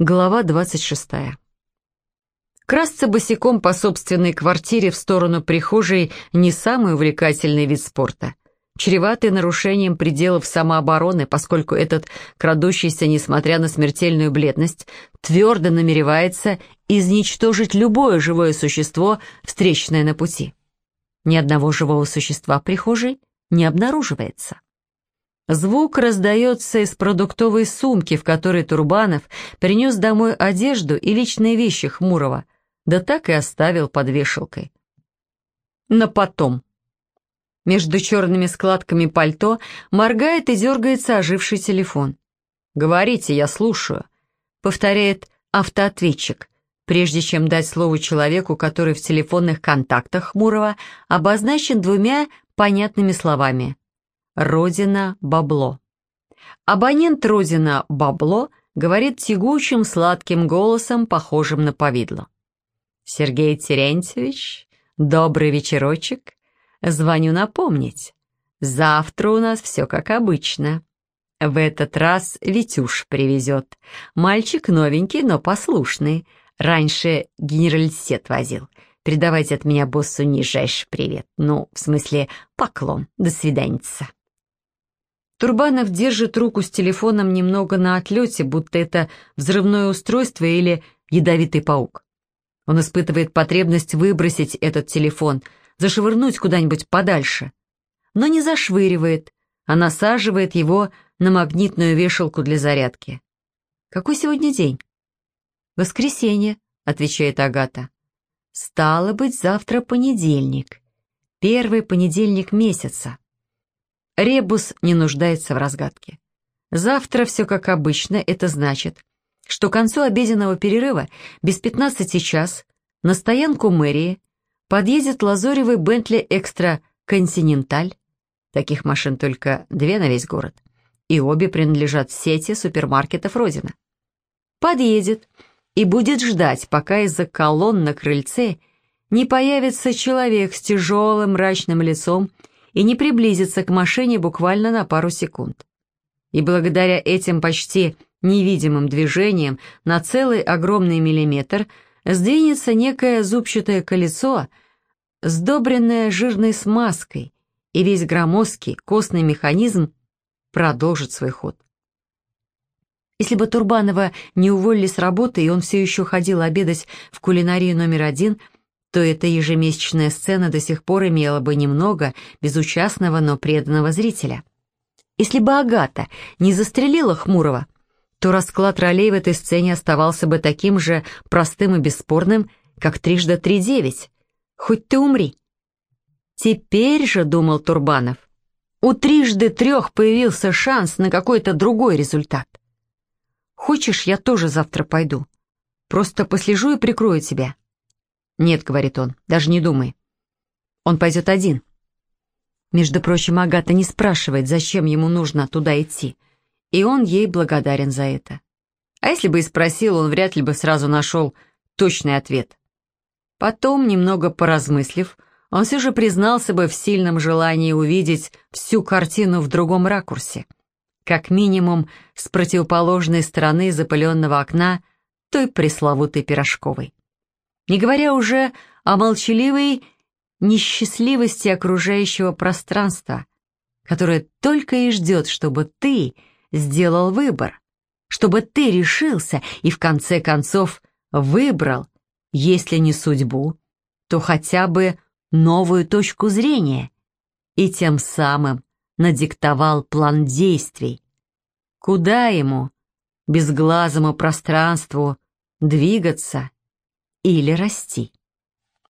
Глава 26. Красться босиком по собственной квартире в сторону прихожей не самый увлекательный вид спорта. Чреватый нарушением пределов самообороны, поскольку этот крадущийся, несмотря на смертельную бледность, твердо намеревается изничтожить любое живое существо, встречное на пути. Ни одного живого существа в прихожей не обнаруживается. Звук раздается из продуктовой сумки, в которой Турбанов принес домой одежду и личные вещи Хмурого, да так и оставил под вешалкой. На потом. Между черными складками пальто моргает и дергается оживший телефон. «Говорите, я слушаю», — повторяет автоответчик, прежде чем дать слово человеку, который в телефонных контактах Хмурого обозначен двумя понятными словами — Родина бабло. Абонент Родина бабло говорит тягучим сладким голосом, похожим на повидло. Сергей Терентьевич, добрый вечерочек. Звоню напомнить. Завтра у нас все как обычно. В этот раз Витюш привезет. Мальчик новенький, но послушный. Раньше генералитет возил. Передавайте от меня боссу нижайший привет. Ну, в смысле, поклон. До свиданица. Турбанов держит руку с телефоном немного на отлете, будто это взрывное устройство или ядовитый паук. Он испытывает потребность выбросить этот телефон, зашвырнуть куда-нибудь подальше. Но не зашвыривает, а насаживает его на магнитную вешалку для зарядки. «Какой сегодня день?» «Воскресенье», — отвечает Агата. «Стало быть, завтра понедельник. Первый понедельник месяца». Ребус не нуждается в разгадке. Завтра все как обычно, это значит, что к концу обеденного перерыва без 15 час на стоянку мэрии подъедет лазоревый Бентли Экстра Континенталь, таких машин только две на весь город, и обе принадлежат сети супермаркетов Родина. Подъедет и будет ждать, пока из-за колонн на крыльце не появится человек с тяжелым мрачным лицом и не приблизиться к машине буквально на пару секунд. И благодаря этим почти невидимым движениям на целый огромный миллиметр сдвинется некое зубчатое колесо, сдобренное жирной смазкой, и весь громоздкий костный механизм продолжит свой ход. Если бы Турбанова не уволили с работы, и он все еще ходил обедать в кулинарию номер один – то эта ежемесячная сцена до сих пор имела бы немного безучастного, но преданного зрителя. Если бы Агата не застрелила Хмурого, то расклад ролей в этой сцене оставался бы таким же простым и бесспорным, как трижды три девять. Хоть ты умри. Теперь же, думал Турбанов, у трижды трех появился шанс на какой-то другой результат. Хочешь, я тоже завтра пойду? Просто послежу и прикрою тебя. «Нет», — говорит он, — «даже не думай. Он пойдет один». Между прочим, Агата не спрашивает, зачем ему нужно туда идти, и он ей благодарен за это. А если бы и спросил, он вряд ли бы сразу нашел точный ответ. Потом, немного поразмыслив, он все же признался бы в сильном желании увидеть всю картину в другом ракурсе, как минимум с противоположной стороны запыленного окна той пресловутой пирожковой не говоря уже о молчаливой несчастливости окружающего пространства, которое только и ждет, чтобы ты сделал выбор, чтобы ты решился и в конце концов выбрал, если не судьбу, то хотя бы новую точку зрения и тем самым надиктовал план действий. Куда ему, безглазому пространству, двигаться или расти.